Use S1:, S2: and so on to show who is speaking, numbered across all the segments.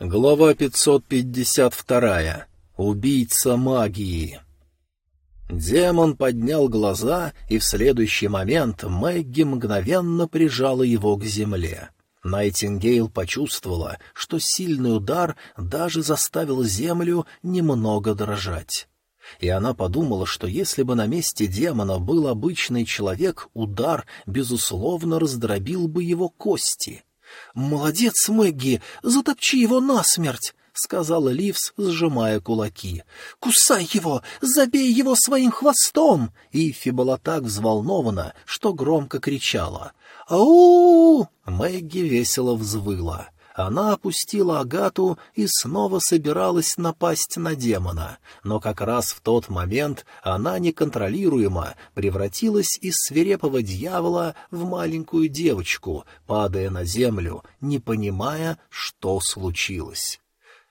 S1: Глава 552. Убийца магии. Демон поднял глаза, и в следующий момент Мэгги мгновенно прижала его к земле. Найтингейл почувствовала, что сильный удар даже заставил землю немного дрожать. И она подумала, что если бы на месте демона был обычный человек, удар, безусловно, раздробил бы его кости — «Молодец, Мэгги, затопчи его насмерть!» — сказала Ливс, сжимая кулаки. «Кусай его! Забей его своим хвостом!» Ифи была так взволнована, что громко кричала. «Ау!» Мэгги весело взвыла. Она опустила Агату и снова собиралась напасть на демона, но как раз в тот момент она неконтролируемо превратилась из свирепого дьявола в маленькую девочку, падая на землю, не понимая, что случилось.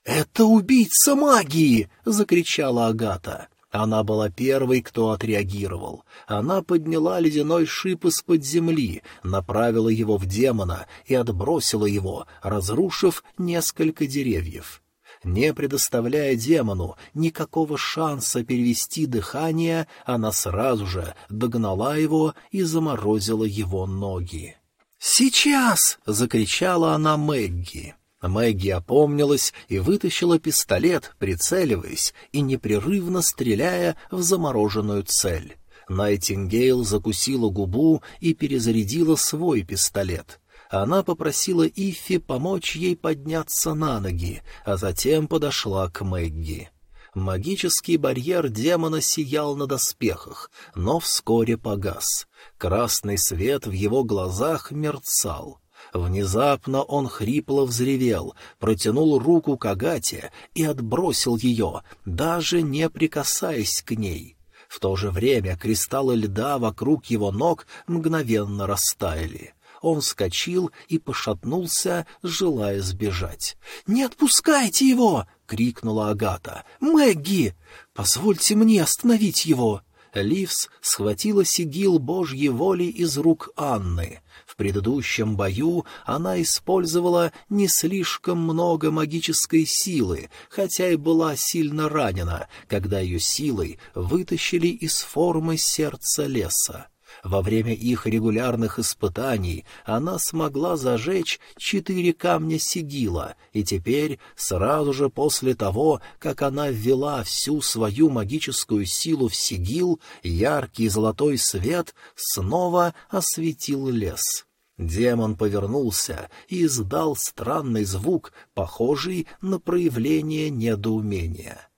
S1: «Это убийца магии!» — закричала Агата. Она была первой, кто отреагировал. Она подняла ледяной шип из-под земли, направила его в демона и отбросила его, разрушив несколько деревьев. Не предоставляя демону никакого шанса перевести дыхание, она сразу же догнала его и заморозила его ноги. «Сейчас!» — закричала она Мэгги. Мэгги опомнилась и вытащила пистолет, прицеливаясь и непрерывно стреляя в замороженную цель. Найтингейл закусила губу и перезарядила свой пистолет. Она попросила Иффи помочь ей подняться на ноги, а затем подошла к Мэгги. Магический барьер демона сиял на доспехах, но вскоре погас. Красный свет в его глазах мерцал — Внезапно он хрипло взревел, протянул руку к Агате и отбросил ее, даже не прикасаясь к ней. В то же время кристаллы льда вокруг его ног мгновенно растаяли. Он вскочил и пошатнулся, желая сбежать. «Не отпускайте его!» — крикнула Агата. «Мэгги! Позвольте мне остановить его!» Ливс схватила сигил Божьей воли из рук Анны. В предыдущем бою она использовала не слишком много магической силы, хотя и была сильно ранена, когда ее силой вытащили из формы сердца леса. Во время их регулярных испытаний она смогла зажечь четыре камня сигила, и теперь, сразу же после того, как она ввела всю свою магическую силу в сигил, яркий золотой свет снова осветил лес. Демон повернулся и издал странный звук, похожий на проявление недоумения.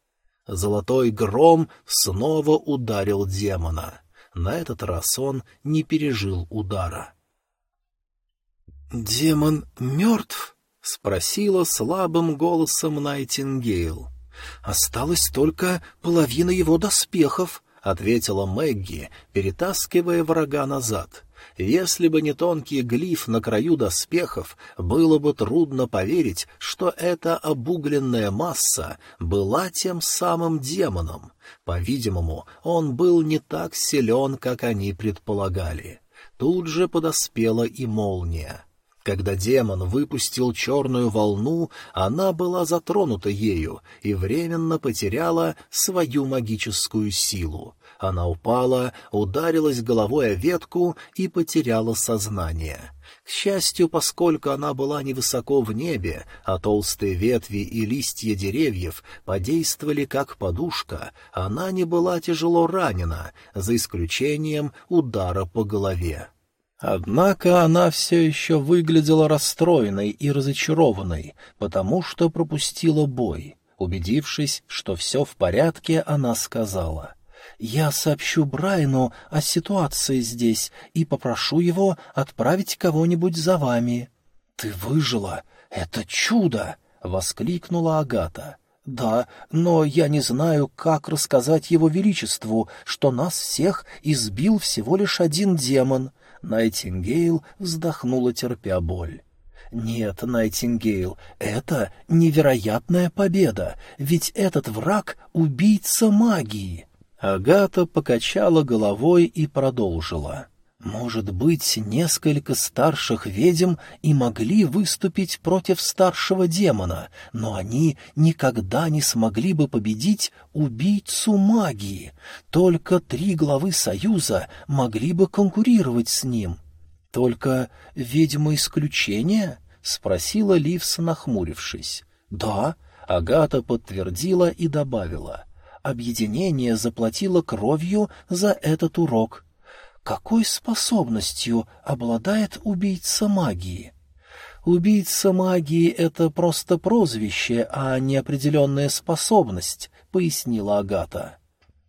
S1: Золотой гром снова ударил демона — на этот раз он не пережил удара. «Демон мертв?» — спросила слабым голосом Найтингейл. «Осталась только половина его доспехов», — ответила Мэгги, перетаскивая врага назад. Если бы не тонкий глиф на краю доспехов, было бы трудно поверить, что эта обугленная масса была тем самым демоном. По-видимому, он был не так силен, как они предполагали. Тут же подоспела и молния. Когда демон выпустил черную волну, она была затронута ею и временно потеряла свою магическую силу. Она упала, ударилась головой о ветку и потеряла сознание. К счастью, поскольку она была невысоко в небе, а толстые ветви и листья деревьев подействовали как подушка, она не была тяжело ранена, за исключением удара по голове. Однако она все еще выглядела расстроенной и разочарованной, потому что пропустила бой. Убедившись, что все в порядке, она сказала — я сообщу Брайну о ситуации здесь и попрошу его отправить кого-нибудь за вами». «Ты выжила! Это чудо!» — воскликнула Агата. «Да, но я не знаю, как рассказать его величеству, что нас всех избил всего лишь один демон». Найтингейл вздохнула, терпя боль. «Нет, Найтингейл, это невероятная победа, ведь этот враг — убийца магии». Агата покачала головой и продолжила. Может быть, несколько старших ведьм и могли выступить против старшего демона, но они никогда не смогли бы победить убийцу магии. Только три главы Союза могли бы конкурировать с ним. Только ведьма исключения? — спросила Ливс, нахмурившись. — Да, — Агата подтвердила и добавила. Объединение заплатило кровью за этот урок — какой способностью обладает убийца магии? Убийца магии — это просто прозвище, а не определенная способность, — пояснила Агата.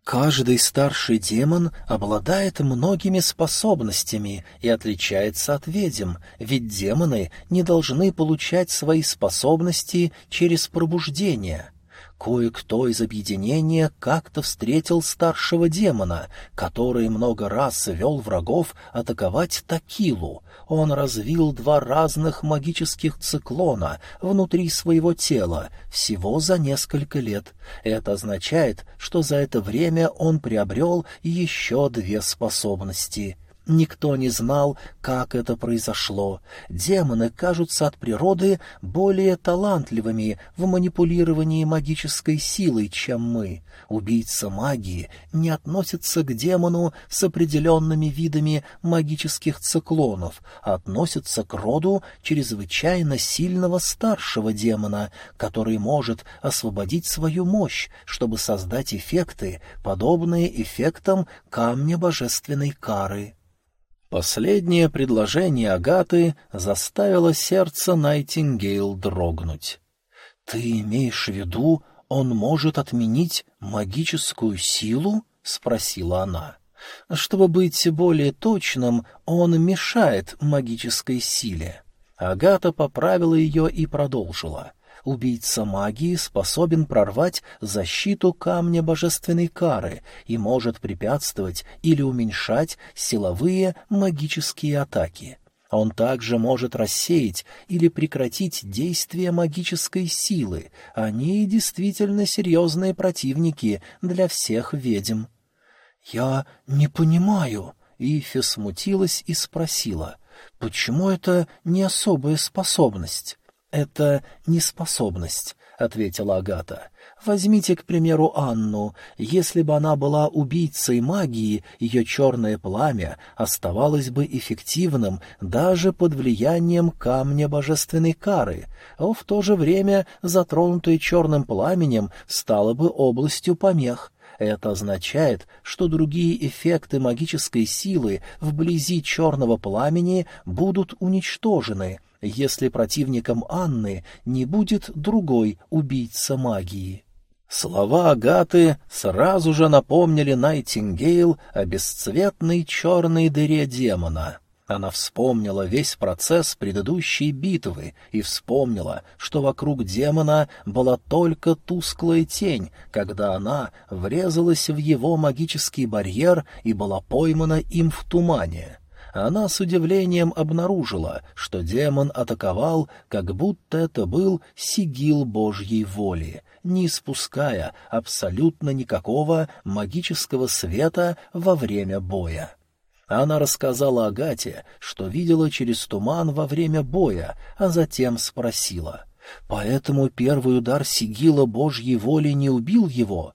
S1: Каждый старший демон обладает многими способностями и отличается от ведьм, ведь демоны не должны получать свои способности через пробуждение — Кое-кто из объединения как-то встретил старшего демона, который много раз вел врагов атаковать Такилу. Он развил два разных магических циклона внутри своего тела всего за несколько лет. Это означает, что за это время он приобрел еще две способности — Никто не знал, как это произошло. Демоны кажутся от природы более талантливыми в манипулировании магической силой, чем мы. Убийца магии не относится к демону с определенными видами магических циклонов, а относится к роду чрезвычайно сильного старшего демона, который может освободить свою мощь, чтобы создать эффекты, подобные эффектам камня божественной кары. Последнее предложение Агаты заставило сердце Найтингейл дрогнуть. «Ты имеешь в виду, он может отменить магическую силу?» — спросила она. «Чтобы быть более точным, он мешает магической силе». Агата поправила ее и продолжила убийца магии способен прорвать защиту камня божественной кары и может препятствовать или уменьшать силовые магические атаки. Он также может рассеять или прекратить действие магической силы. Они действительно серьезные противники для всех ведьм. «Я не понимаю», — Ифи смутилась и спросила, «почему это не особая способность?» «Это неспособность», — ответила Агата. «Возьмите, к примеру, Анну. Если бы она была убийцей магии, ее черное пламя оставалось бы эффективным даже под влиянием камня божественной кары, а в то же время затронутое черным пламенем стало бы областью помех». Это означает, что другие эффекты магической силы вблизи черного пламени будут уничтожены, если противником Анны не будет другой убийца магии. Слова Агаты сразу же напомнили Найтингейл о бесцветной черной дыре демона. Она вспомнила весь процесс предыдущей битвы и вспомнила, что вокруг демона была только тусклая тень, когда она врезалась в его магический барьер и была поймана им в тумане она с удивлением обнаружила, что демон атаковал, как будто это был сигил Божьей воли, не испуская абсолютно никакого магического света во время боя. Она рассказала Агате, что видела через туман во время боя, а затем спросила. «Поэтому первый удар сигила Божьей воли не убил его?»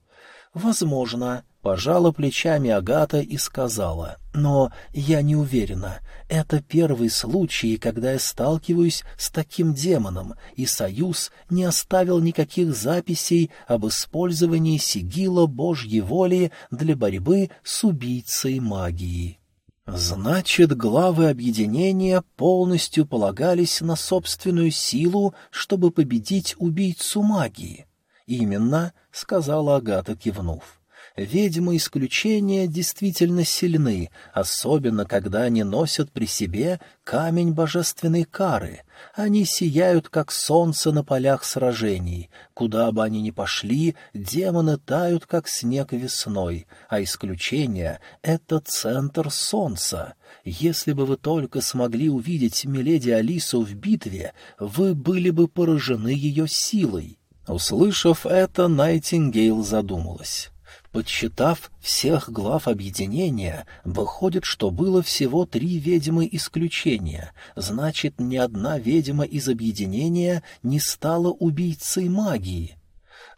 S1: «Возможно», Пожала плечами Агата и сказала, «Но я не уверена. Это первый случай, когда я сталкиваюсь с таким демоном, и Союз не оставил никаких записей об использовании сигила Божьей воли для борьбы с убийцей магии». Значит, главы объединения полностью полагались на собственную силу, чтобы победить убийцу магии. «Именно», — сказала Агата, кивнув ведьмы исключения действительно сильны, особенно когда они носят при себе камень божественной кары. Они сияют, как солнце на полях сражений. Куда бы они ни пошли, демоны тают, как снег весной, а исключение — это центр солнца. Если бы вы только смогли увидеть Миледи Алису в битве, вы были бы поражены ее силой. Услышав это, Найтингейл задумалась. Подсчитав всех глав объединения, выходит, что было всего три ведьмы исключения, значит, ни одна ведьма из объединения не стала убийцей магии.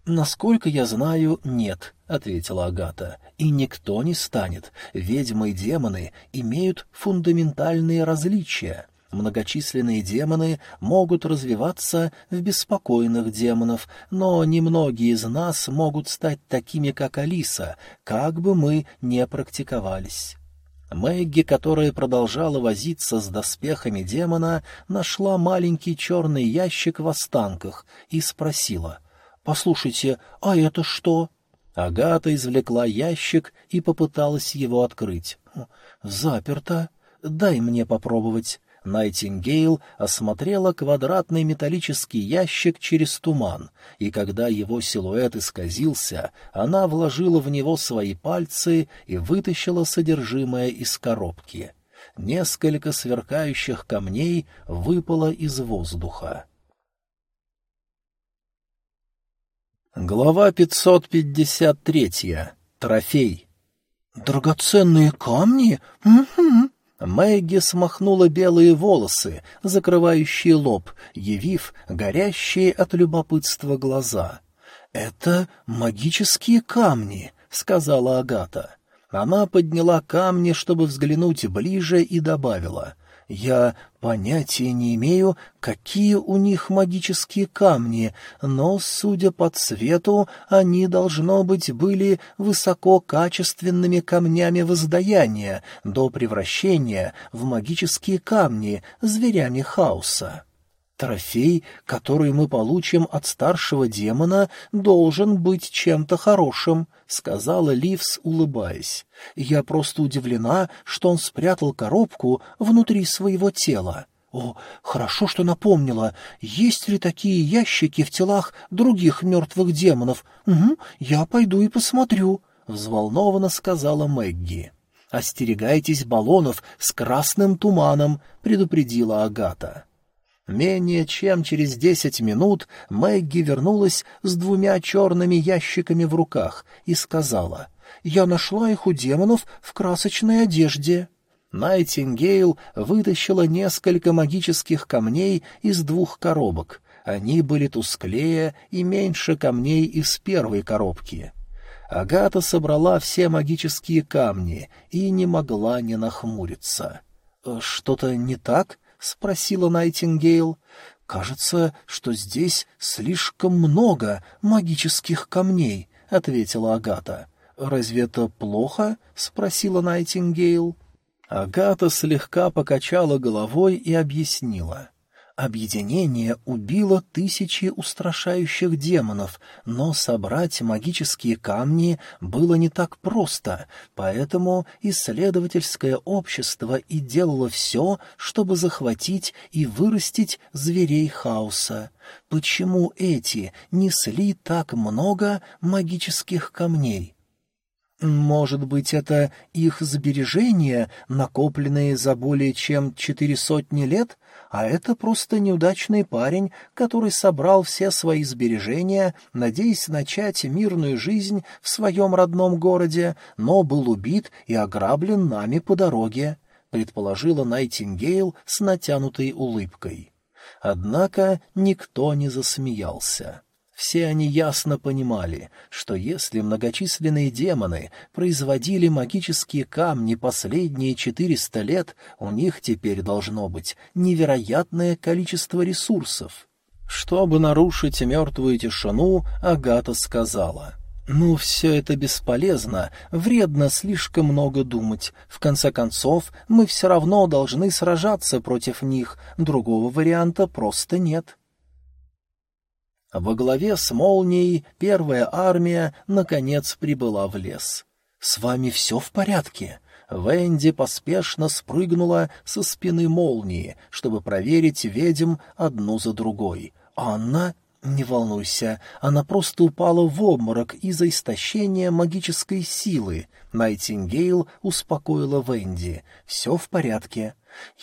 S1: «Насколько я знаю, нет», — ответила Агата, — «и никто не станет. Ведьмы и демоны имеют фундаментальные различия». Многочисленные демоны могут развиваться в беспокойных демонов, но немногие из нас могут стать такими, как Алиса, как бы мы не практиковались. Мэгги, которая продолжала возиться с доспехами демона, нашла маленький черный ящик в останках и спросила, «Послушайте, а это что?» Агата извлекла ящик и попыталась его открыть. «Заперто. Дай мне попробовать». Найтингейл осмотрела квадратный металлический ящик через туман, и когда его силуэт исказился, она вложила в него свои пальцы и вытащила содержимое из коробки. Несколько сверкающих камней выпало из воздуха. Глава 553. Трофей. «Драгоценные камни? Угу. Мэгги смахнула белые волосы, закрывающие лоб, явив горящие от любопытства глаза. «Это магические камни», — сказала Агата. Она подняла камни, чтобы взглянуть ближе, и добавила — я понятия не имею, какие у них магические камни, но, судя по цвету, они, должно быть, были высококачественными камнями воздаяния до превращения в магические камни зверями хаоса. Трофей, который мы получим от старшего демона, должен быть чем-то хорошим, — сказала Ливс, улыбаясь. Я просто удивлена, что он спрятал коробку внутри своего тела. О, хорошо, что напомнила. Есть ли такие ящики в телах других мертвых демонов? Угу, я пойду и посмотрю, — взволнованно сказала Мэгги. «Остерегайтесь баллонов с красным туманом», — предупредила Агата. Менее чем через десять минут Мэгги вернулась с двумя черными ящиками в руках и сказала, «Я нашла их у демонов в красочной одежде». Найтингейл вытащила несколько магических камней из двух коробок. Они были тусклее и меньше камней из первой коробки. Агата собрала все магические камни и не могла не нахмуриться. «Что-то не так?» — спросила Найтингейл. «Кажется, что здесь слишком много магических камней», — ответила Агата. «Разве это плохо?» — спросила Найтингейл. Агата слегка покачала головой и объяснила. Объединение убило тысячи устрашающих демонов, но собрать магические камни было не так просто, поэтому исследовательское общество и делало все, чтобы захватить и вырастить зверей хаоса. Почему эти несли так много магических камней? Может быть, это их сбережения, накопленные за более чем четыре сотни лет, а это просто неудачный парень, который собрал все свои сбережения, надеясь начать мирную жизнь в своем родном городе, но был убит и ограблен нами по дороге, предположила Найтингейл с натянутой улыбкой. Однако никто не засмеялся. Все они ясно понимали, что если многочисленные демоны производили магические камни последние четыреста лет, у них теперь должно быть невероятное количество ресурсов. Чтобы нарушить мертвую тишину, Агата сказала — «Ну, все это бесполезно, вредно слишком много думать. В конце концов, мы все равно должны сражаться против них, другого варианта просто нет». Во главе с молнией первая армия, наконец, прибыла в лес. «С вами все в порядке?» Венди поспешно спрыгнула со спины молнии, чтобы проверить ведьм одну за другой. «Анна?» «Не волнуйся, она просто упала в обморок из-за истощения магической силы». Найтингейл успокоила Венди. «Все в порядке».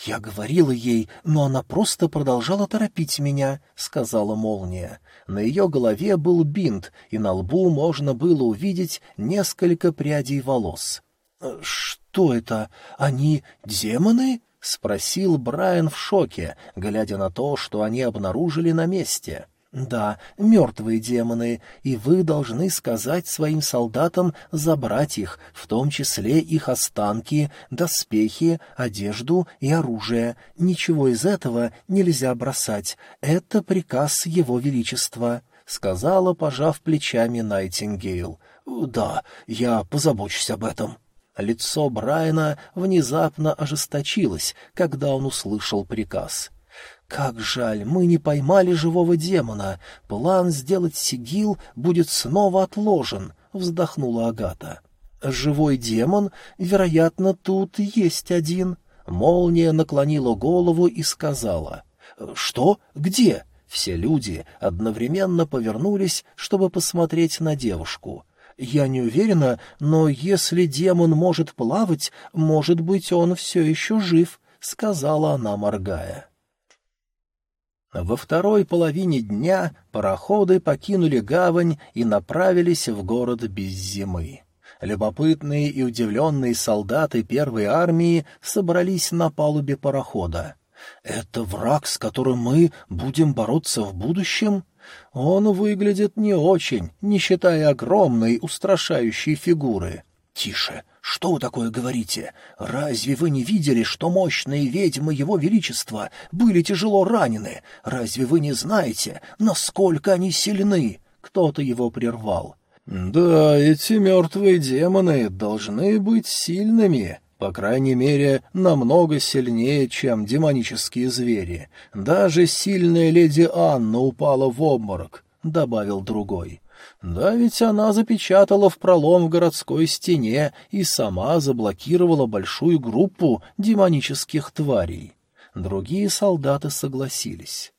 S1: «Я говорила ей, но она просто продолжала торопить меня», — сказала молния. На ее голове был бинт, и на лбу можно было увидеть несколько прядей волос. «Что это? Они демоны?» — спросил Брайан в шоке, глядя на то, что они обнаружили на месте. «Да, мертвые демоны, и вы должны сказать своим солдатам забрать их, в том числе их останки, доспехи, одежду и оружие. Ничего из этого нельзя бросать. Это приказ Его Величества», — сказала, пожав плечами Найтингейл. «Да, я позабочусь об этом». Лицо Брайана внезапно ожесточилось, когда он услышал приказ. «Как жаль, мы не поймали живого демона. План сделать сигил будет снова отложен», — вздохнула Агата. «Живой демон? Вероятно, тут есть один». Молния наклонила голову и сказала. «Что? Где?» Все люди одновременно повернулись, чтобы посмотреть на девушку. «Я не уверена, но если демон может плавать, может быть, он все еще жив», — сказала она, моргая. Во второй половине дня пароходы покинули гавань и направились в город без зимы. Любопытные и удивленные солдаты первой армии собрались на палубе парохода. «Это враг, с которым мы будем бороться в будущем?» «Он выглядит не очень, не считая огромной, устрашающей фигуры». «Тише! Что вы такое говорите? Разве вы не видели, что мощные ведьмы Его Величества были тяжело ранены? Разве вы не знаете, насколько они сильны?» Кто-то его прервал. «Да, эти мертвые демоны должны быть сильными», по крайней мере, намного сильнее, чем демонические звери. Даже сильная леди Анна упала в обморок, — добавил другой. Да ведь она запечатала в пролом в городской стене и сама заблокировала большую группу демонических тварей. Другие солдаты согласились.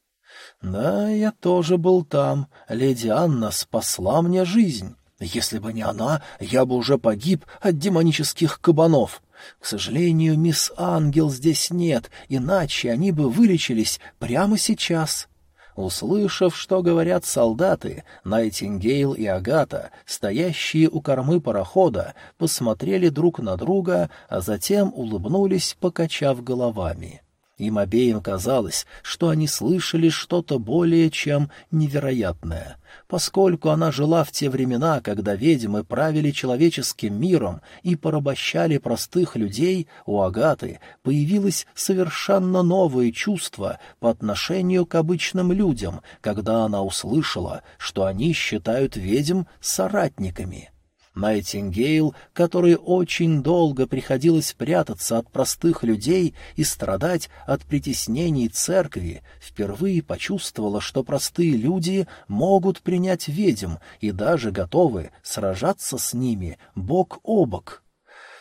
S1: Да, я тоже был там. Леди Анна спасла мне жизнь. Если бы не она, я бы уже погиб от демонических кабанов. К сожалению, мисс Ангел здесь нет, иначе они бы вылечились прямо сейчас. Услышав, что говорят солдаты, Найтингейл и Агата, стоящие у кормы парохода, посмотрели друг на друга, а затем улыбнулись, покачав головами. Им обеим казалось, что они слышали что-то более чем невероятное. Поскольку она жила в те времена, когда ведьмы правили человеческим миром и порабощали простых людей, у Агаты появилось совершенно новое чувство по отношению к обычным людям, когда она услышала, что они считают ведьм соратниками. Найтингейл, которой очень долго приходилось прятаться от простых людей и страдать от притеснений церкви, впервые почувствовала, что простые люди могут принять ведьм и даже готовы сражаться с ними бок о бок.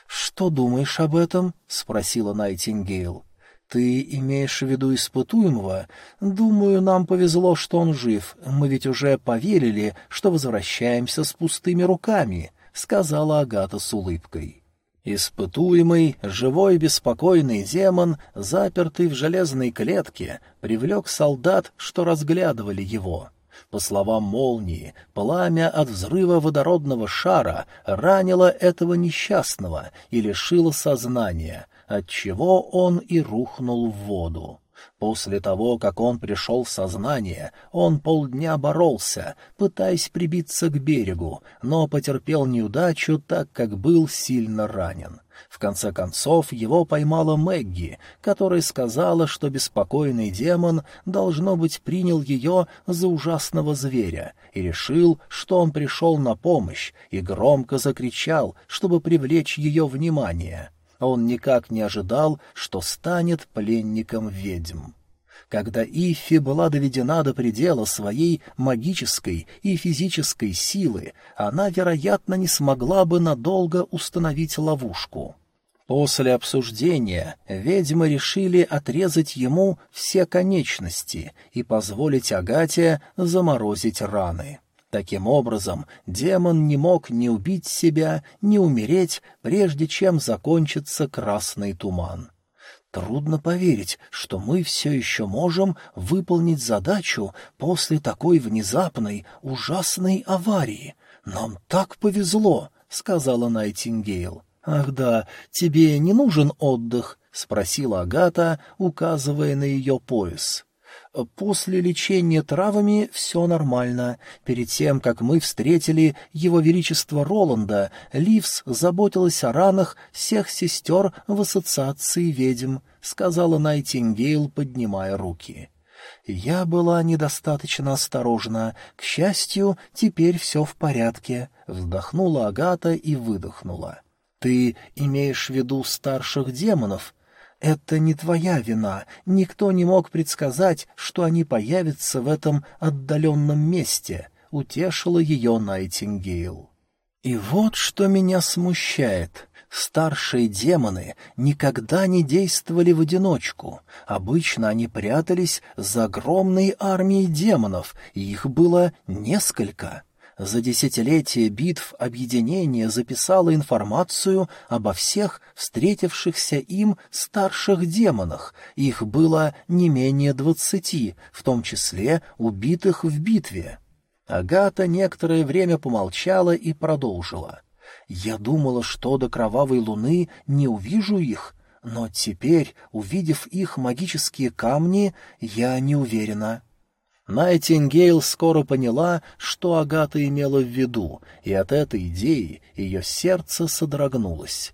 S1: «Что думаешь об этом?» — спросила Найтингейл. «Ты имеешь в виду испытуемого? Думаю, нам повезло, что он жив. Мы ведь уже поверили, что возвращаемся с пустыми руками. — сказала Агата с улыбкой. Испытуемый, живой беспокойный демон, запертый в железной клетке, привлек солдат, что разглядывали его. По словам молнии, пламя от взрыва водородного шара ранило этого несчастного и лишило сознания, отчего он и рухнул в воду. После того, как он пришел в сознание, он полдня боролся, пытаясь прибиться к берегу, но потерпел неудачу, так как был сильно ранен. В конце концов его поймала Мэгги, которая сказала, что беспокойный демон, должно быть, принял ее за ужасного зверя и решил, что он пришел на помощь, и громко закричал, чтобы привлечь ее внимание он никак не ожидал, что станет пленником ведьм. Когда Ифи была доведена до предела своей магической и физической силы, она, вероятно, не смогла бы надолго установить ловушку. После обсуждения ведьмы решили отрезать ему все конечности и позволить Агате заморозить раны. Таким образом, демон не мог ни убить себя, ни умереть, прежде чем закончится красный туман. Трудно поверить, что мы все еще можем выполнить задачу после такой внезапной, ужасной аварии. Нам так повезло, — сказала Найтингейл. — Ах да, тебе не нужен отдых? — спросила Агата, указывая на ее пояс. После лечения травами все нормально. Перед тем, как мы встретили его величество Роланда, Ливс заботилась о ранах всех сестер в ассоциации ведьм, — сказала Найтингейл, поднимая руки. Я была недостаточно осторожна. К счастью, теперь все в порядке. Вздохнула Агата и выдохнула. Ты имеешь в виду старших демонов? Это не твоя вина. Никто не мог предсказать, что они появятся в этом отдаленном месте, утешила ее Найтингейл. И вот что меня смущает. Старшие демоны никогда не действовали в одиночку. Обычно они прятались за огромной армией демонов, и их было несколько. За десятилетия битв объединение записало информацию обо всех встретившихся им старших демонах. Их было не менее двадцати, в том числе убитых в битве. Агата некоторое время помолчала и продолжила. «Я думала, что до кровавой луны не увижу их, но теперь, увидев их магические камни, я не уверена». Найтингейл скоро поняла, что Агата имела в виду, и от этой идеи ее сердце содрогнулось.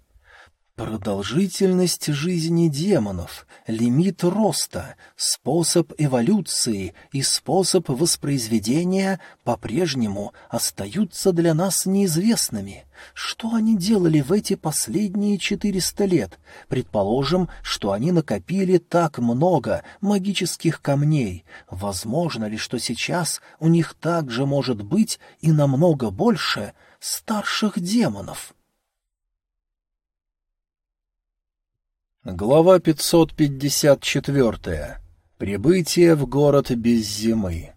S1: Продолжительность жизни демонов, лимит роста, способ эволюции и способ воспроизведения по-прежнему остаются для нас неизвестными. Что они делали в эти последние четыреста лет? Предположим, что они накопили так много магических камней. Возможно ли, что сейчас у них также может быть и намного больше старших демонов? Глава 554. Прибытие в город без зимы.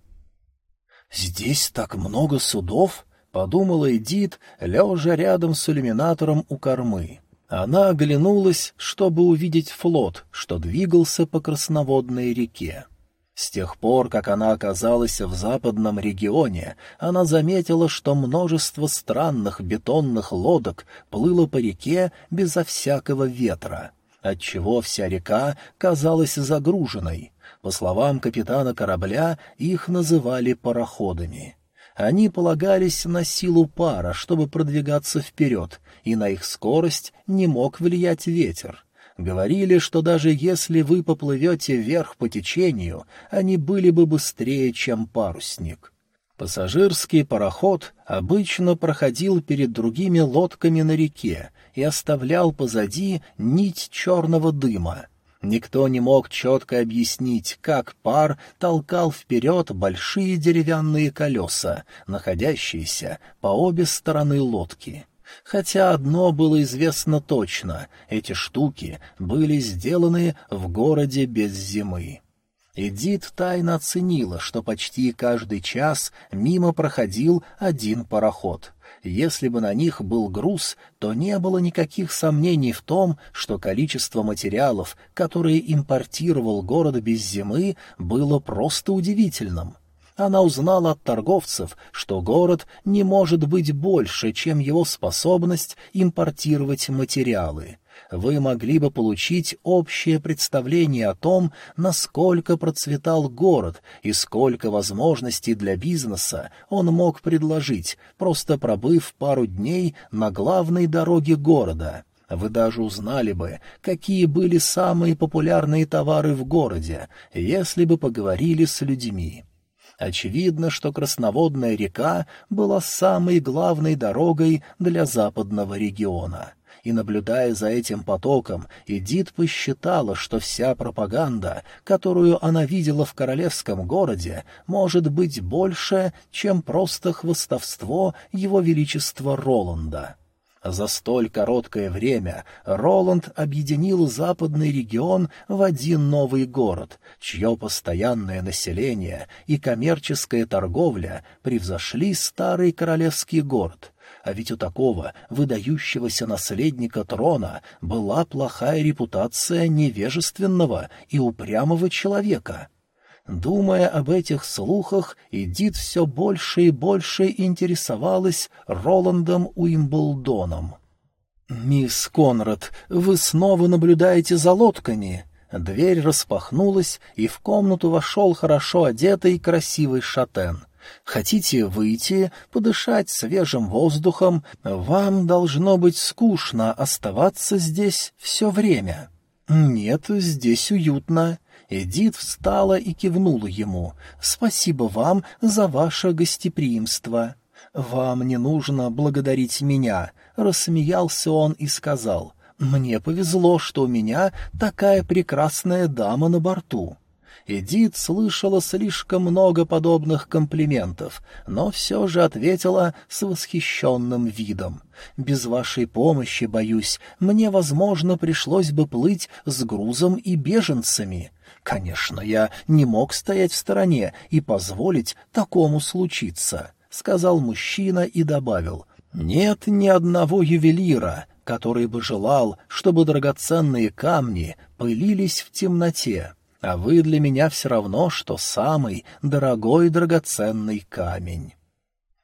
S1: «Здесь так много судов?» — подумала Эдит, лежа рядом с иллюминатором у кормы. Она оглянулась, чтобы увидеть флот, что двигался по красноводной реке. С тех пор, как она оказалась в западном регионе, она заметила, что множество странных бетонных лодок плыло по реке безо всякого ветра — отчего вся река казалась загруженной. По словам капитана корабля, их называли пароходами. Они полагались на силу пара, чтобы продвигаться вперед, и на их скорость не мог влиять ветер. Говорили, что даже если вы поплывете вверх по течению, они были бы быстрее, чем парусник. Пассажирский пароход обычно проходил перед другими лодками на реке, и оставлял позади нить черного дыма. Никто не мог четко объяснить, как пар толкал вперед большие деревянные колеса, находящиеся по обе стороны лодки. Хотя одно было известно точно — эти штуки были сделаны в городе без зимы. Эдит тайно оценила, что почти каждый час мимо проходил один пароход — если бы на них был груз, то не было никаких сомнений в том, что количество материалов, которые импортировал город без зимы, было просто удивительным. Она узнала от торговцев, что город не может быть больше, чем его способность импортировать материалы вы могли бы получить общее представление о том, насколько процветал город и сколько возможностей для бизнеса он мог предложить, просто пробыв пару дней на главной дороге города. Вы даже узнали бы, какие были самые популярные товары в городе, если бы поговорили с людьми. Очевидно, что Красноводная река была самой главной дорогой для западного региона и, наблюдая за этим потоком, Эдит посчитала, что вся пропаганда, которую она видела в королевском городе, может быть больше, чем просто хвостовство его величества Роланда. За столь короткое время Роланд объединил западный регион в один новый город, чье постоянное население и коммерческая торговля превзошли старый королевский город. А ведь у такого выдающегося наследника трона была плохая репутация невежественного и упрямого человека. Думая об этих слухах, Эдит все больше и больше интересовалась Роландом Уимблдоном. «Мисс Конрад, вы снова наблюдаете за лодками?» Дверь распахнулась, и в комнату вошел хорошо одетый красивый шатен. «Хотите выйти, подышать свежим воздухом? Вам должно быть скучно оставаться здесь все время». «Нет, здесь уютно». Эдит встала и кивнула ему. «Спасибо вам за ваше гостеприимство». «Вам не нужно благодарить меня», — рассмеялся он и сказал. «Мне повезло, что у меня такая прекрасная дама на борту». Эдит слышала слишком много подобных комплиментов, но все же ответила с восхищенным видом. «Без вашей помощи, боюсь, мне, возможно, пришлось бы плыть с грузом и беженцами. Конечно, я не мог стоять в стороне и позволить такому случиться», — сказал мужчина и добавил. «Нет ни одного ювелира, который бы желал, чтобы драгоценные камни пылились в темноте, а вы для меня все равно, что самый дорогой драгоценный камень.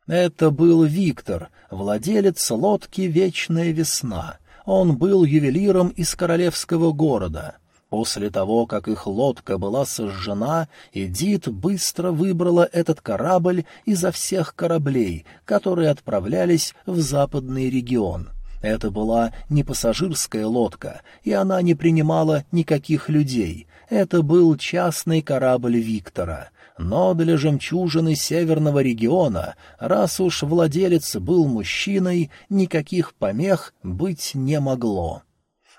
S1: Это был Виктор, владелец лодки «Вечная весна». Он был ювелиром из королевского города. После того, как их лодка была сожжена, Эдит быстро выбрала этот корабль изо всех кораблей, которые отправлялись в западный регион — это была не пассажирская лодка, и она не принимала никаких людей. Это был частный корабль Виктора. Но для жемчужины северного региона, раз уж владелец был мужчиной, никаких помех быть не могло.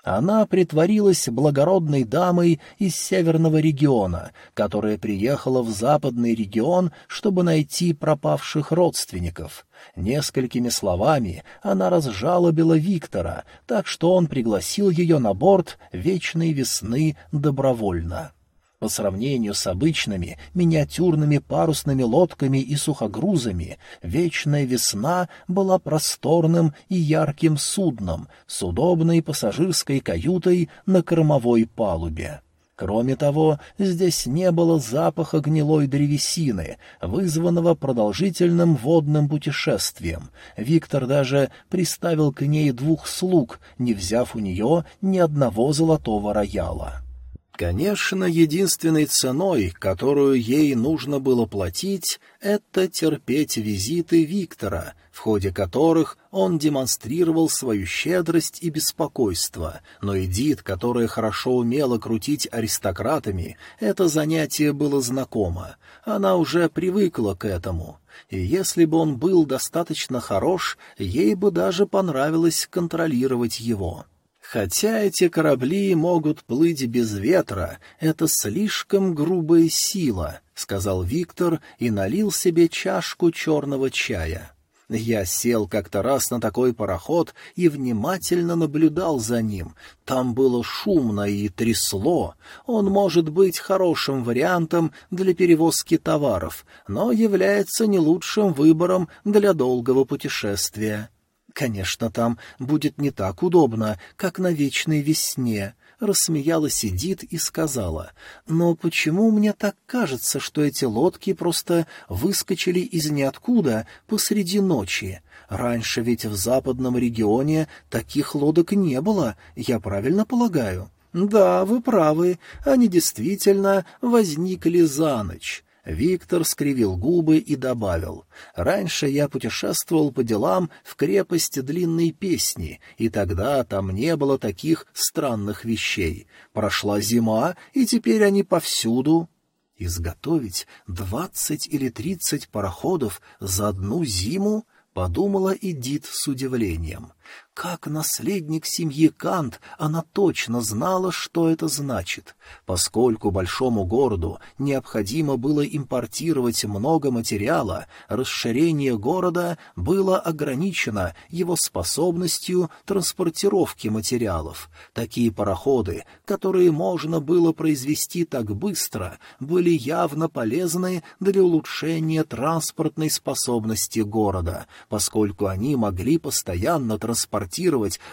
S1: Она притворилась благородной дамой из северного региона, которая приехала в западный регион, чтобы найти пропавших родственников. Несколькими словами она разжалобила Виктора, так что он пригласил ее на борт «Вечной весны» добровольно. По сравнению с обычными миниатюрными парусными лодками и сухогрузами, «Вечная весна» была просторным и ярким судном с удобной пассажирской каютой на кормовой палубе. Кроме того, здесь не было запаха гнилой древесины, вызванного продолжительным водным путешествием. Виктор даже приставил к ней двух слуг, не взяв у нее ни одного золотого рояла. Конечно, единственной ценой, которую ей нужно было платить, это терпеть визиты Виктора, в ходе которых он демонстрировал свою щедрость и беспокойство, но Эдит, которая хорошо умела крутить аристократами, это занятие было знакомо, она уже привыкла к этому, и если бы он был достаточно хорош, ей бы даже понравилось контролировать его. Хотя эти корабли могут плыть без ветра, это слишком грубая сила, — сказал Виктор и налил себе чашку черного чая. Я сел как-то раз на такой пароход и внимательно наблюдал за ним. Там было шумно и трясло. Он может быть хорошим вариантом для перевозки товаров, но является не лучшим выбором для долгого путешествия. Конечно, там будет не так удобно, как на вечной весне, рассмеялась Эдит и сказала, «Но почему мне так кажется, что эти лодки просто выскочили из ниоткуда посреди ночи? Раньше ведь в западном регионе таких лодок не было, я правильно полагаю?» «Да, вы правы, они действительно возникли за ночь. Виктор скривил губы и добавил. «Раньше я путешествовал по делам в крепость длинной песни, и тогда там не было таких странных вещей. Прошла зима, и теперь они повсюду». «Изготовить двадцать или тридцать пароходов за одну зиму?» — подумала Эдит с удивлением. Как наследник семьи Кант она точно знала, что это значит. Поскольку большому городу необходимо было импортировать много материала, расширение города было ограничено его способностью транспортировки материалов. Такие пароходы, которые можно было произвести так быстро, были явно полезны для улучшения транспортной способности города, поскольку они могли постоянно транспортировать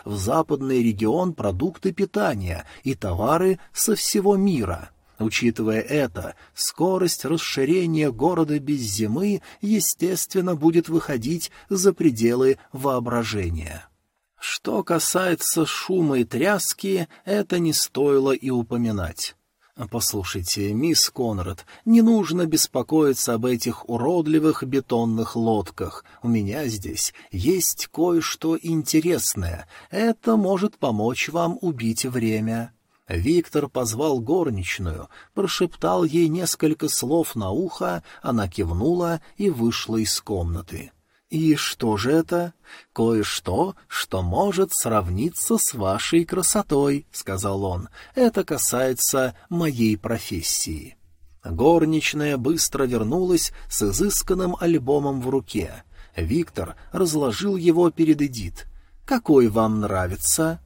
S1: в западный регион продукты питания и товары со всего мира. Учитывая это, скорость расширения города без зимы, естественно, будет выходить за пределы воображения. Что касается шума и тряски, это не стоило и упоминать. «Послушайте, мисс Конрад, не нужно беспокоиться об этих уродливых бетонных лодках. У меня здесь есть кое-что интересное. Это может помочь вам убить время». Виктор позвал горничную, прошептал ей несколько слов на ухо, она кивнула и вышла из комнаты. «И что же это?» «Кое-что, что может сравниться с вашей красотой», — сказал он. «Это касается моей профессии». Горничная быстро вернулась с изысканным альбомом в руке. Виктор разложил его перед Эдит. «Какой вам нравится?»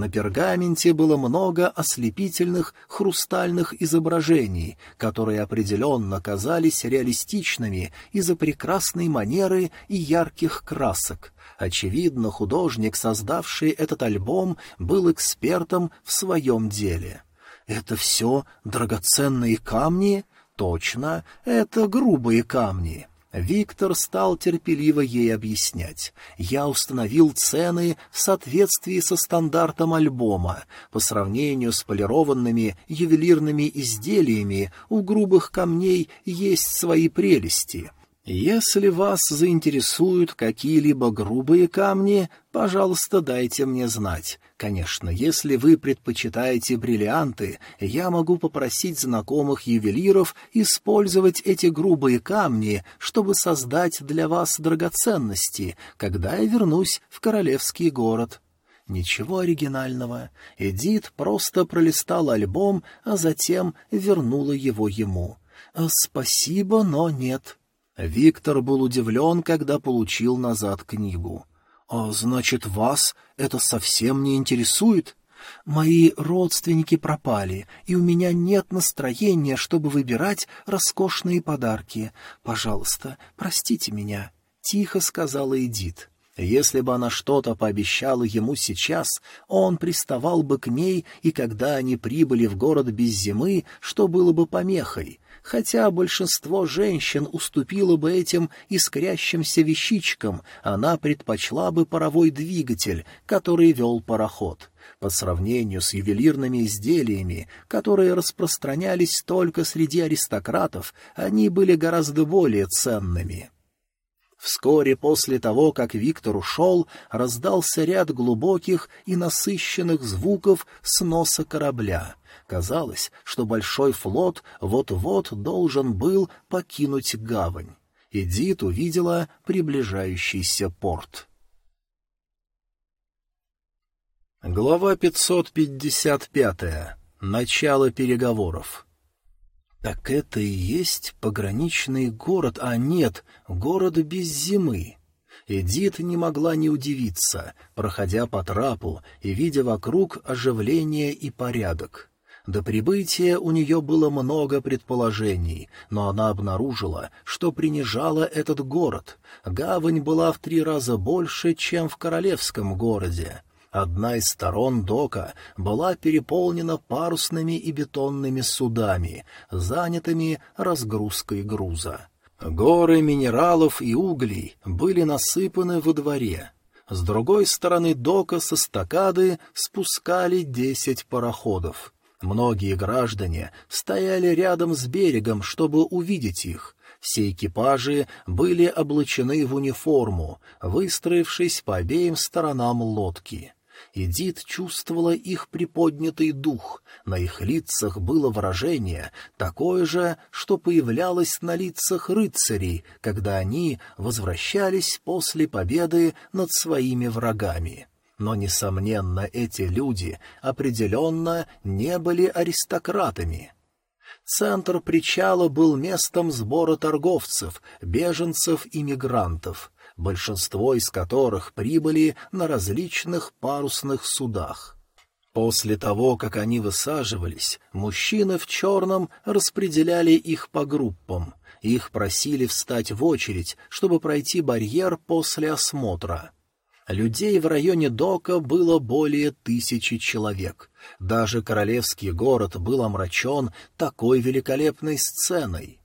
S1: На пергаменте было много ослепительных хрустальных изображений, которые определенно казались реалистичными из-за прекрасной манеры и ярких красок. Очевидно, художник, создавший этот альбом, был экспертом в своем деле. «Это все драгоценные камни?» «Точно, это грубые камни». Виктор стал терпеливо ей объяснять. «Я установил цены в соответствии со стандартом альбома. По сравнению с полированными ювелирными изделиями у грубых камней есть свои прелести». Если вас заинтересуют какие-либо грубые камни, пожалуйста, дайте мне знать. Конечно, если вы предпочитаете бриллианты, я могу попросить знакомых ювелиров использовать эти грубые камни, чтобы создать для вас драгоценности, когда я вернусь в королевский город. Ничего оригинального. Эдит просто пролистала альбом, а затем вернула его ему. «Спасибо, но нет». Виктор был удивлен, когда получил назад книгу. «А значит, вас это совсем не интересует?» «Мои родственники пропали, и у меня нет настроения, чтобы выбирать роскошные подарки. Пожалуйста, простите меня», — тихо сказала Эдит. Если бы она что-то пообещала ему сейчас, он приставал бы к ней, и когда они прибыли в город без зимы, что было бы помехой хотя большинство женщин уступило бы этим искрящимся вещичкам, она предпочла бы паровой двигатель, который вел пароход. По сравнению с ювелирными изделиями, которые распространялись только среди аристократов, они были гораздо более ценными. Вскоре после того, как Виктор ушел, раздался ряд глубоких и насыщенных звуков с носа корабля. Казалось, что большой флот вот-вот должен был покинуть гавань. Эдит увидела приближающийся порт. Глава 555. Начало переговоров. Так это и есть пограничный город, а нет, город без зимы. Эдит не могла не удивиться, проходя по трапу и видя вокруг оживление и порядок. До прибытия у нее было много предположений, но она обнаружила, что принижала этот город. Гавань была в три раза больше, чем в королевском городе. Одна из сторон дока была переполнена парусными и бетонными судами, занятыми разгрузкой груза. Горы минералов и углей были насыпаны во дворе. С другой стороны дока со стакады спускали десять пароходов. Многие граждане стояли рядом с берегом, чтобы увидеть их. Все экипажи были облачены в униформу, выстроившись по обеим сторонам лодки. Эдит чувствовала их приподнятый дух, на их лицах было выражение, такое же, что появлялось на лицах рыцарей, когда они возвращались после победы над своими врагами. Но, несомненно, эти люди определенно не были аристократами. Центр причала был местом сбора торговцев, беженцев и мигрантов большинство из которых прибыли на различных парусных судах. После того, как они высаживались, мужчины в черном распределяли их по группам. Их просили встать в очередь, чтобы пройти барьер после осмотра. Людей в районе дока было более тысячи человек. Даже королевский город был омрачен такой великолепной сценой.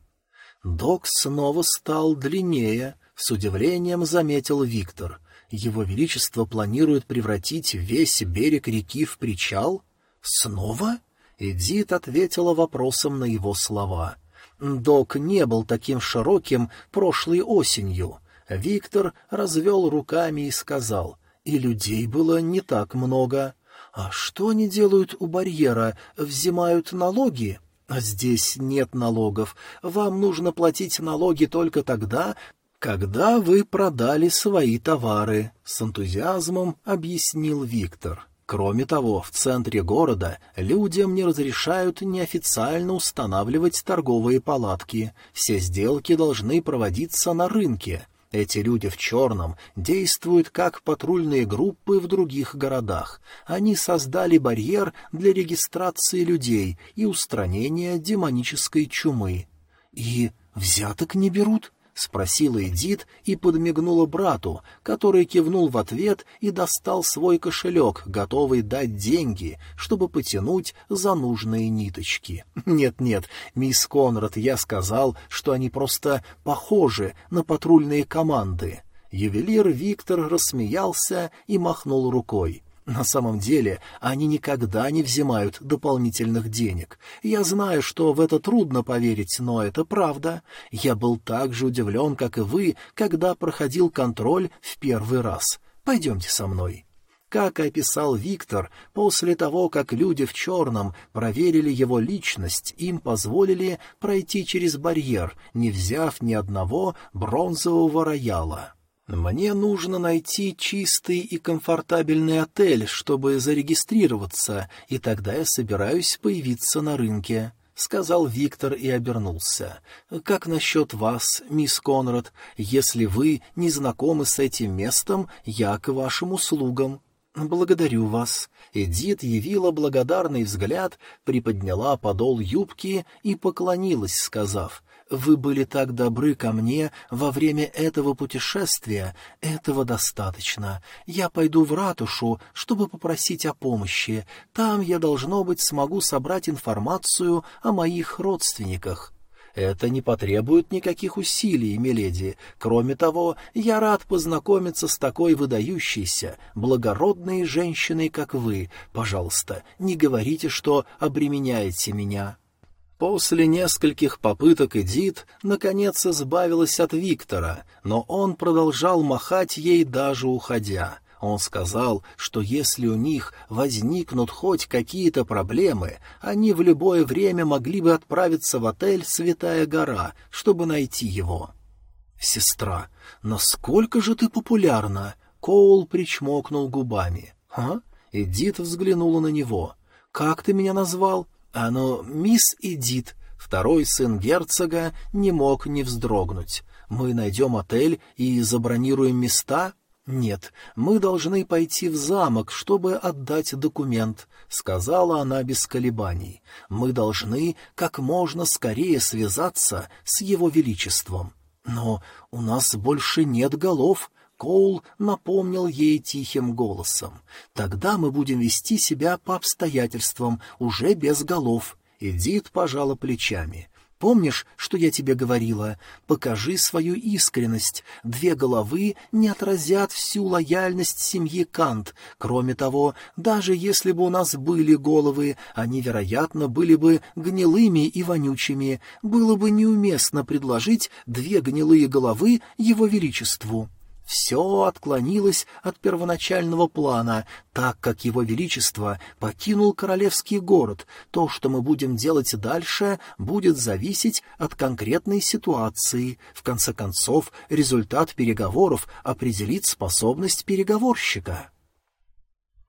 S1: Док снова стал длиннее, с удивлением заметил Виктор. Его Величество планирует превратить весь берег реки в причал? Снова? Эдит ответила вопросом на его слова. Док не был таким широким прошлой осенью. Виктор развел руками и сказал, и людей было не так много. А что они делают у барьера? Взимают налоги? А здесь нет налогов. Вам нужно платить налоги только тогда, «Когда вы продали свои товары», — с энтузиазмом объяснил Виктор. Кроме того, в центре города людям не разрешают неофициально устанавливать торговые палатки. Все сделки должны проводиться на рынке. Эти люди в черном действуют как патрульные группы в других городах. Они создали барьер для регистрации людей и устранения демонической чумы. И взяток не берут? — спросила Эдит и подмигнула брату, который кивнул в ответ и достал свой кошелек, готовый дать деньги, чтобы потянуть за нужные ниточки. «Нет-нет, мисс Конрад, я сказал, что они просто похожи на патрульные команды». Ювелир Виктор рассмеялся и махнул рукой. На самом деле они никогда не взимают дополнительных денег. Я знаю, что в это трудно поверить, но это правда. Я был так же удивлен, как и вы, когда проходил контроль в первый раз. Пойдемте со мной. Как описал Виктор, после того, как люди в черном проверили его личность, им позволили пройти через барьер, не взяв ни одного бронзового рояла. «Мне нужно найти чистый и комфортабельный отель, чтобы зарегистрироваться, и тогда я собираюсь появиться на рынке», — сказал Виктор и обернулся. «Как насчет вас, мисс Конрад? Если вы не знакомы с этим местом, я к вашим услугам». «Благодарю вас». Эдит явила благодарный взгляд, приподняла подол юбки и поклонилась, сказав, вы были так добры ко мне во время этого путешествия. Этого достаточно. Я пойду в ратушу, чтобы попросить о помощи. Там я, должно быть, смогу собрать информацию о моих родственниках». Это не потребует никаких усилий, миледи. Кроме того, я рад познакомиться с такой выдающейся, благородной женщиной, как вы. Пожалуйста, не говорите, что обременяете меня». После нескольких попыток Эдит, наконец, избавилась от Виктора, но он продолжал махать ей даже уходя. Он сказал, что если у них возникнут хоть какие-то проблемы, они в любое время могли бы отправиться в отель «Святая гора», чтобы найти его. «Сестра, насколько же ты популярна?» Коул причмокнул губами. «А?» Эдит взглянула на него. «Как ты меня назвал?» «Оно мисс Эдит». Второй сын герцога не мог не вздрогнуть. «Мы найдем отель и забронируем места?» «Нет, мы должны пойти в замок, чтобы отдать документ», — сказала она без колебаний. «Мы должны как можно скорее связаться с его величеством». «Но у нас больше нет голов», Коул напомнил ей тихим голосом. «Тогда мы будем вести себя по обстоятельствам, уже без голов». Эдит пожала плечами. «Помнишь, что я тебе говорила? Покажи свою искренность. Две головы не отразят всю лояльность семьи Кант. Кроме того, даже если бы у нас были головы, они, вероятно, были бы гнилыми и вонючими. Было бы неуместно предложить две гнилые головы его величеству». Все отклонилось от первоначального плана, так как его величество покинул королевский город. То, что мы будем делать дальше, будет зависеть от конкретной ситуации. В конце концов, результат переговоров определит способность переговорщика.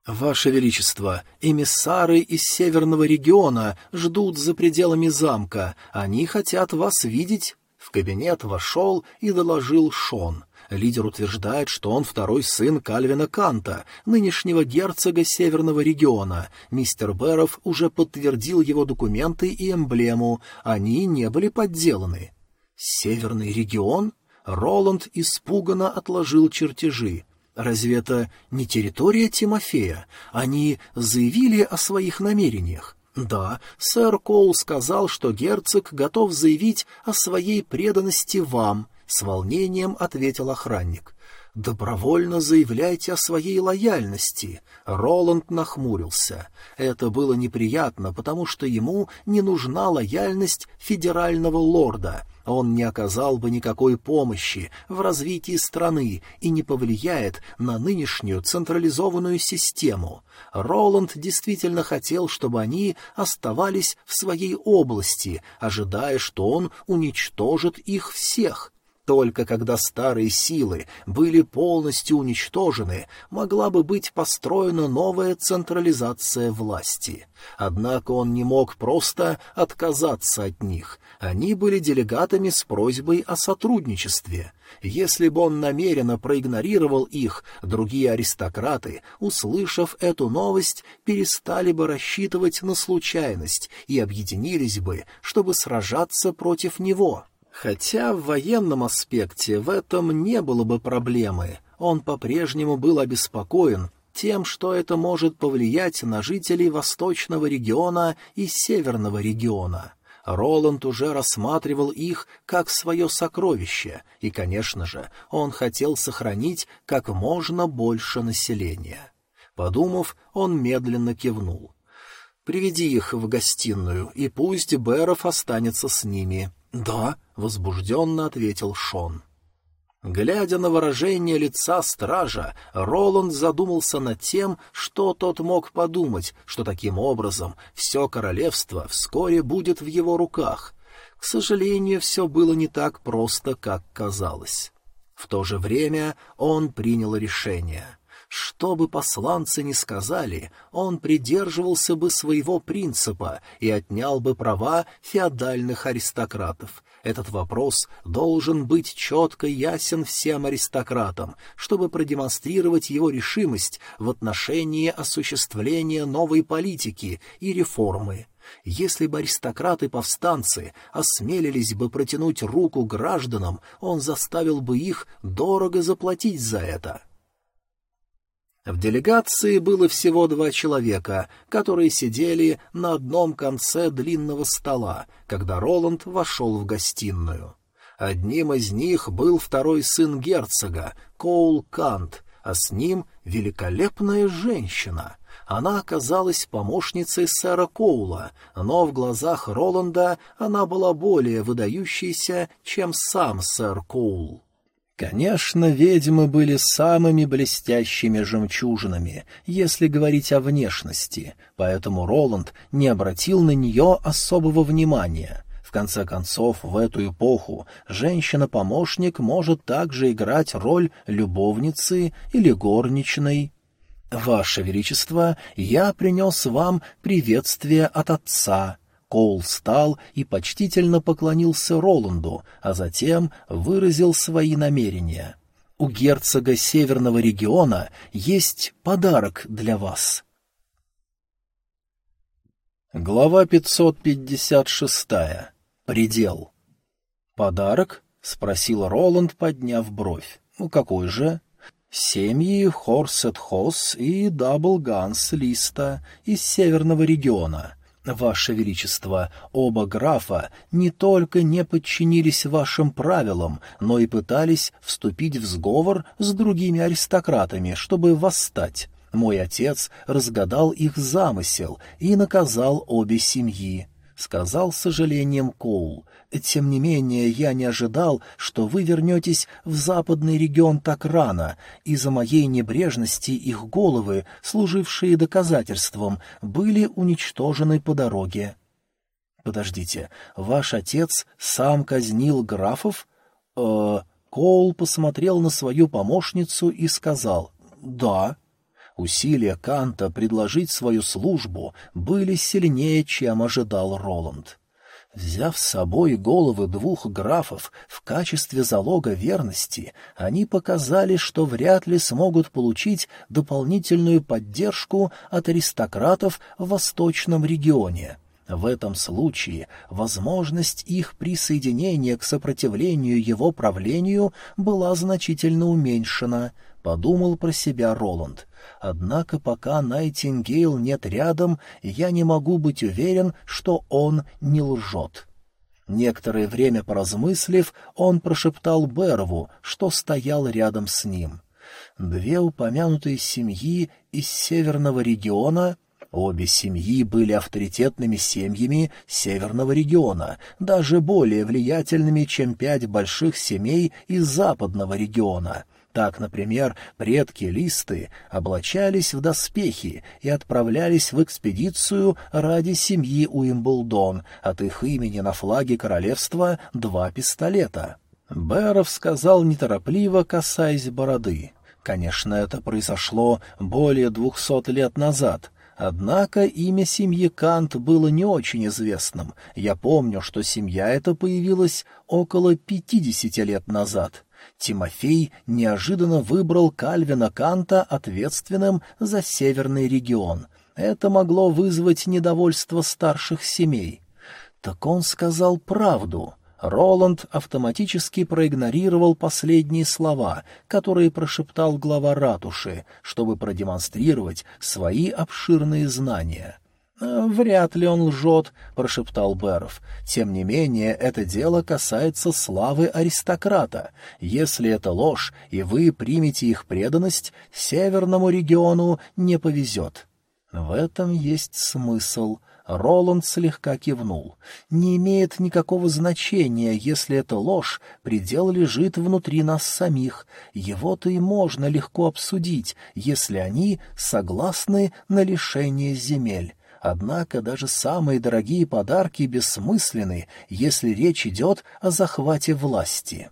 S1: «Ваше Величество, эмиссары из северного региона ждут за пределами замка. Они хотят вас видеть». В кабинет вошел и доложил Шон. Лидер утверждает, что он второй сын Кальвина Канта, нынешнего герцога Северного региона. Мистер Беров уже подтвердил его документы и эмблему. Они не были подделаны. «Северный регион?» Роланд испуганно отложил чертежи. Разве это не территория Тимофея? Они заявили о своих намерениях. Да, сэр Коул сказал, что герцог готов заявить о своей преданности вам. С волнением ответил охранник. «Добровольно заявляйте о своей лояльности». Роланд нахмурился. Это было неприятно, потому что ему не нужна лояльность федерального лорда. Он не оказал бы никакой помощи в развитии страны и не повлияет на нынешнюю централизованную систему. Роланд действительно хотел, чтобы они оставались в своей области, ожидая, что он уничтожит их всех — только когда старые силы были полностью уничтожены, могла бы быть построена новая централизация власти. Однако он не мог просто отказаться от них. Они были делегатами с просьбой о сотрудничестве. Если бы он намеренно проигнорировал их, другие аристократы, услышав эту новость, перестали бы рассчитывать на случайность и объединились бы, чтобы сражаться против него. Хотя в военном аспекте в этом не было бы проблемы, он по-прежнему был обеспокоен тем, что это может повлиять на жителей восточного региона и северного региона. Роланд уже рассматривал их как свое сокровище, и, конечно же, он хотел сохранить как можно больше населения. Подумав, он медленно кивнул. «Приведи их в гостиную, и пусть Беров останется с ними. «Да», — возбужденно ответил Шон. Глядя на выражение лица стража, Роланд задумался над тем, что тот мог подумать, что таким образом все королевство вскоре будет в его руках. К сожалению, все было не так просто, как казалось. В то же время он принял решение. Что бы посланцы ни сказали, он придерживался бы своего принципа и отнял бы права феодальных аристократов. Этот вопрос должен быть четко ясен всем аристократам, чтобы продемонстрировать его решимость в отношении осуществления новой политики и реформы. Если бы аристократы-повстанцы осмелились бы протянуть руку гражданам, он заставил бы их дорого заплатить за это. В делегации было всего два человека, которые сидели на одном конце длинного стола, когда Роланд вошел в гостиную. Одним из них был второй сын герцога, Коул Кант, а с ним великолепная женщина. Она оказалась помощницей сэра Коула, но в глазах Роланда она была более выдающейся, чем сам сэр Коул. Конечно, ведьмы были самыми блестящими жемчужинами, если говорить о внешности, поэтому Роланд не обратил на нее особого внимания. В конце концов, в эту эпоху женщина-помощник может также играть роль любовницы или горничной. «Ваше Величество, я принес вам приветствие от отца», Коул встал и почтительно поклонился Роланду, а затем выразил свои намерения. «У герцога Северного региона есть подарок для вас». Глава 556. Предел. «Подарок?» — спросил Роланд, подняв бровь. «Ну, какой же?» «Семьи Хорсет Хос и Дабл Ганс Листа из Северного региона. «Ваше Величество, оба графа не только не подчинились вашим правилам, но и пытались вступить в сговор с другими аристократами, чтобы восстать. Мой отец разгадал их замысел и наказал обе семьи. Сказал с сожалением Коул. «Тем не менее, я не ожидал, что вы вернетесь в западный регион так рано. Из-за моей небрежности их головы, служившие доказательством, были уничтожены по дороге». «Подождите, ваш отец сам казнил графов?» э Коул посмотрел на свою помощницу и сказал «Да». Усилия Канта предложить свою службу были сильнее, чем ожидал Роланд. Взяв с собой головы двух графов в качестве залога верности, они показали, что вряд ли смогут получить дополнительную поддержку от аристократов в восточном регионе. В этом случае возможность их присоединения к сопротивлению его правлению была значительно уменьшена, подумал про себя Роланд. Однако пока Найтингейл нет рядом, я не могу быть уверен, что он не лжет. Некоторое время поразмыслив, он прошептал Берву, что стоял рядом с ним. Две упомянутые семьи из северного региона Обе семьи были авторитетными семьями северного региона, даже более влиятельными, чем пять больших семей из западного региона. Так, например, предки Листы облачались в доспехи и отправлялись в экспедицию ради семьи Уимблдон, от их имени на флаге королевства два пистолета. Бэров сказал неторопливо, касаясь бороды. Конечно, это произошло более двухсот лет назад, Однако имя семьи Кант было не очень известным. Я помню, что семья эта появилась около пятидесяти лет назад. Тимофей неожиданно выбрал Кальвина Канта ответственным за северный регион. Это могло вызвать недовольство старших семей. Так он сказал правду. Роланд автоматически проигнорировал последние слова, которые прошептал глава ратуши, чтобы продемонстрировать свои обширные знания. «Э, «Вряд ли он лжет», — прошептал Беров. «Тем не менее, это дело касается славы аристократа. Если это ложь, и вы примете их преданность, северному региону не повезет». В этом есть смысл. Роланд слегка кивнул. «Не имеет никакого значения, если это ложь, предел лежит внутри нас самих. Его-то и можно легко обсудить, если они согласны на лишение земель». Однако даже самые дорогие подарки бессмысленны, если речь идет о захвате власти.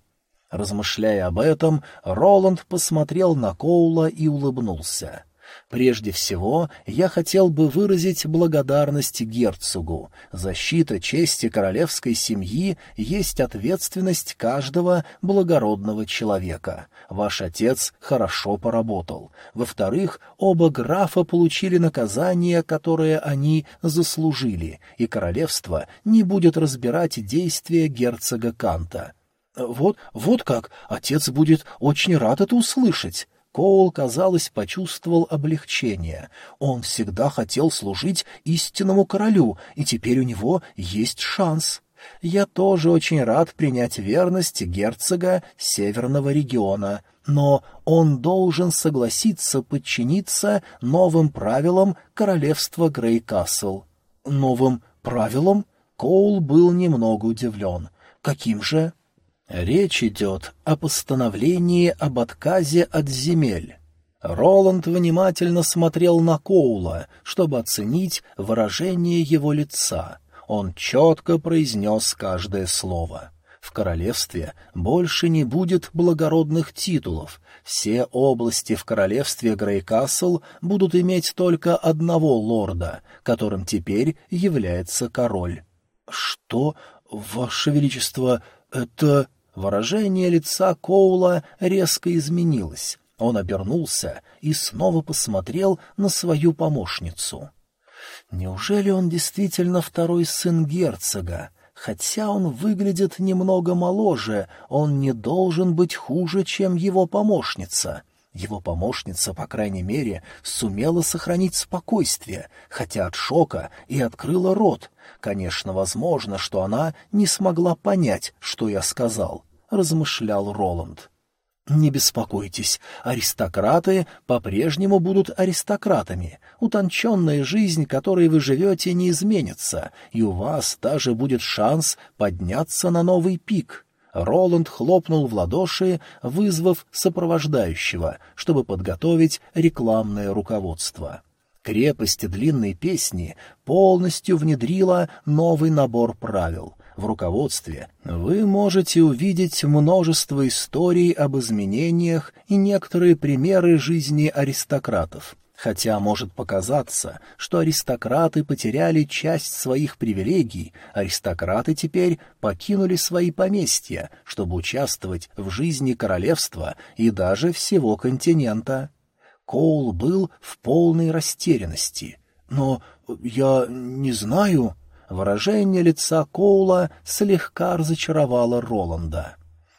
S1: Размышляя об этом, Роланд посмотрел на Коула и улыбнулся. Прежде всего, я хотел бы выразить благодарность герцогу. Защита чести королевской семьи есть ответственность каждого благородного человека. Ваш отец хорошо поработал. Во-вторых, оба графа получили наказание, которое они заслужили, и королевство не будет разбирать действия герцога Канта. Вот, вот как, отец будет очень рад это услышать. Коул, казалось, почувствовал облегчение. Он всегда хотел служить истинному королю, и теперь у него есть шанс. Я тоже очень рад принять верность герцога Северного региона, но он должен согласиться подчиниться новым правилам королевства Грейкасл. Новым правилам? Коул был немного удивлен. Каким же? Речь идет о постановлении об отказе от земель. Роланд внимательно смотрел на Коула, чтобы оценить выражение его лица. Он четко произнес каждое слово. В королевстве больше не будет благородных титулов. Все области в королевстве Грейкасл будут иметь только одного лорда, которым теперь является король. — Что, ваше величество, это... Выражение лица Коула резко изменилось. Он обернулся и снова посмотрел на свою помощницу. Неужели он действительно второй сын герцога? Хотя он выглядит немного моложе, он не должен быть хуже, чем его помощница. Его помощница, по крайней мере, сумела сохранить спокойствие, хотя от шока и открыла рот. Конечно, возможно, что она не смогла понять, что я сказал, — размышлял Роланд. Не беспокойтесь, аристократы по-прежнему будут аристократами. Утонченная жизнь, которой вы живете, не изменится, и у вас даже будет шанс подняться на новый пик. Роланд хлопнул в ладоши, вызвав сопровождающего, чтобы подготовить рекламное руководство. Крепость длинной песни полностью внедрила новый набор правил — в руководстве вы можете увидеть множество историй об изменениях и некоторые примеры жизни аристократов. Хотя может показаться, что аристократы потеряли часть своих привилегий, аристократы теперь покинули свои поместья, чтобы участвовать в жизни королевства и даже всего континента. Коул был в полной растерянности. «Но я не знаю...» Выражение лица Коула слегка разочаровало Роланда.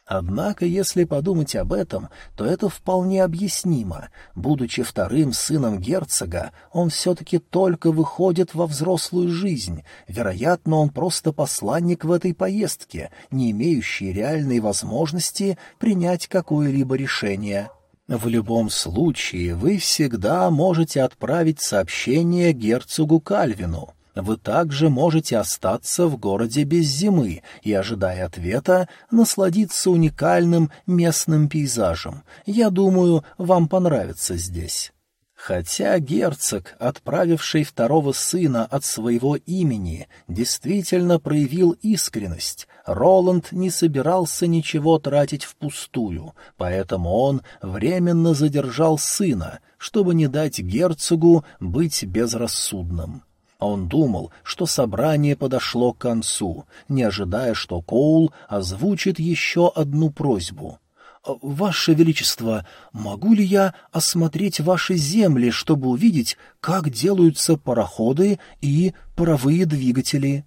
S1: Однако, если подумать об этом, то это вполне объяснимо. Будучи вторым сыном герцога, он все-таки только выходит во взрослую жизнь. Вероятно, он просто посланник в этой поездке, не имеющий реальной возможности принять какое-либо решение. В любом случае, вы всегда можете отправить сообщение герцогу Кальвину вы также можете остаться в городе без зимы и, ожидая ответа, насладиться уникальным местным пейзажем. Я думаю, вам понравится здесь. Хотя герцог, отправивший второго сына от своего имени, действительно проявил искренность, Роланд не собирался ничего тратить впустую, поэтому он временно задержал сына, чтобы не дать герцогу быть безрассудным. Он думал, что собрание подошло к концу, не ожидая, что Коул озвучит еще одну просьбу. «Ваше Величество, могу ли я осмотреть ваши земли, чтобы увидеть, как делаются пароходы и паровые двигатели?»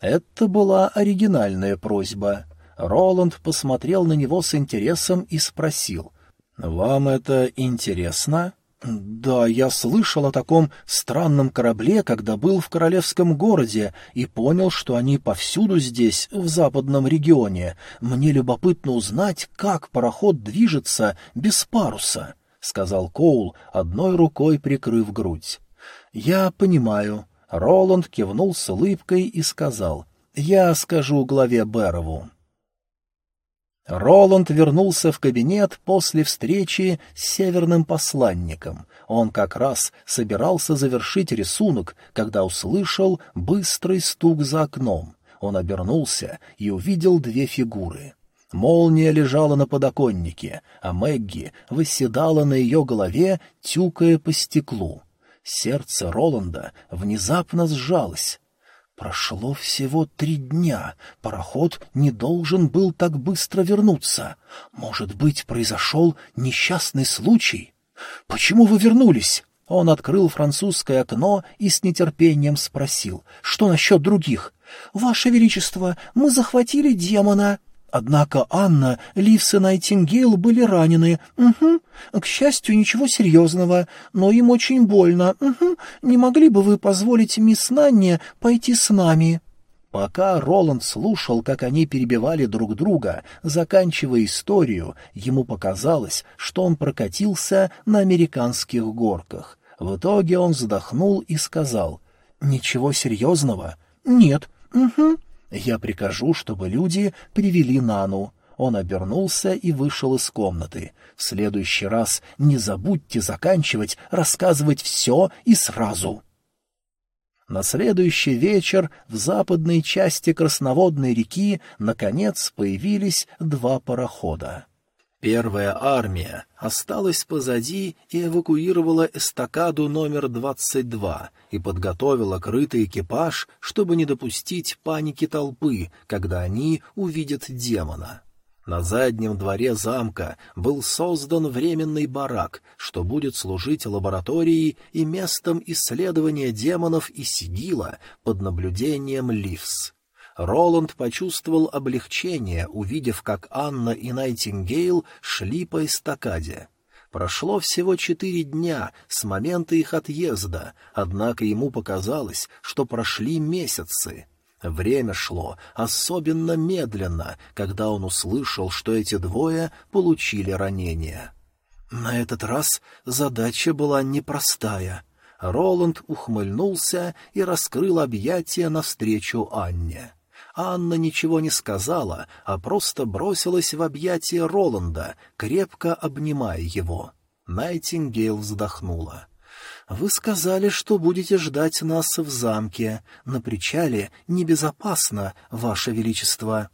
S1: Это была оригинальная просьба. Роланд посмотрел на него с интересом и спросил. «Вам это интересно?» «Да, я слышал о таком странном корабле, когда был в королевском городе, и понял, что они повсюду здесь, в западном регионе. Мне любопытно узнать, как пароход движется без паруса», — сказал Коул, одной рукой прикрыв грудь. «Я понимаю». Роланд кивнул с улыбкой и сказал, «Я скажу главе Берову». Роланд вернулся в кабинет после встречи с северным посланником. Он как раз собирался завершить рисунок, когда услышал быстрый стук за окном. Он обернулся и увидел две фигуры. Молния лежала на подоконнике, а Мэгги восседала на ее голове, тюкая по стеклу. Сердце Роланда внезапно сжалось. Прошло всего три дня. Пароход не должен был так быстро вернуться. Может быть, произошел несчастный случай? Почему вы вернулись? Он открыл французское окно и с нетерпением спросил, что насчет других. «Ваше Величество, мы захватили демона». Однако Анна, Ливс и Найтингейл были ранены. Угу. К счастью, ничего серьезного, но им очень больно. Угу. Не могли бы вы позволить мисс Нанне пойти с нами?» Пока Роланд слушал, как они перебивали друг друга, заканчивая историю, ему показалось, что он прокатился на американских горках. В итоге он вздохнул и сказал, «Ничего серьезного?» «Нет». «Угу». Я прикажу, чтобы люди привели Нану. Он обернулся и вышел из комнаты. В следующий раз не забудьте заканчивать рассказывать все и сразу. На следующий вечер в западной части Красноводной реки наконец появились два парохода. Первая армия осталась позади и эвакуировала эстакаду номер 22 и подготовила крытый экипаж, чтобы не допустить паники толпы, когда они увидят демона. На заднем дворе замка был создан временный барак, что будет служить лабораторией и местом исследования демонов и сигила под наблюдением Ливс. Роланд почувствовал облегчение, увидев, как Анна и Найтингейл шли по эстакаде. Прошло всего четыре дня с момента их отъезда, однако ему показалось, что прошли месяцы. Время шло особенно медленно, когда он услышал, что эти двое получили ранения. На этот раз задача была непростая. Роланд ухмыльнулся и раскрыл объятия навстречу Анне. Анна ничего не сказала, а просто бросилась в объятия Роланда, крепко обнимая его. Найтингейл вздохнула. «Вы сказали, что будете ждать нас в замке. На причале небезопасно, Ваше Величество».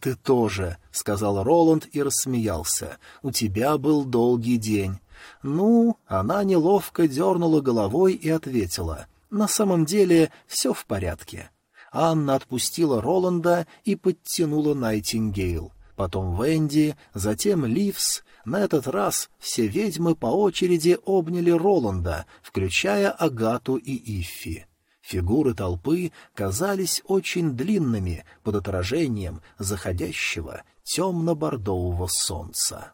S1: «Ты тоже», — сказал Роланд и рассмеялся. «У тебя был долгий день». «Ну...» — она неловко дернула головой и ответила. «На самом деле все в порядке». Анна отпустила Роланда и подтянула Найтингейл. Потом Венди, затем Ливс, на этот раз все ведьмы по очереди обняли Роланда, включая Агату и Иффи. Фигуры толпы казались очень длинными под отражением заходящего темно-бордового солнца.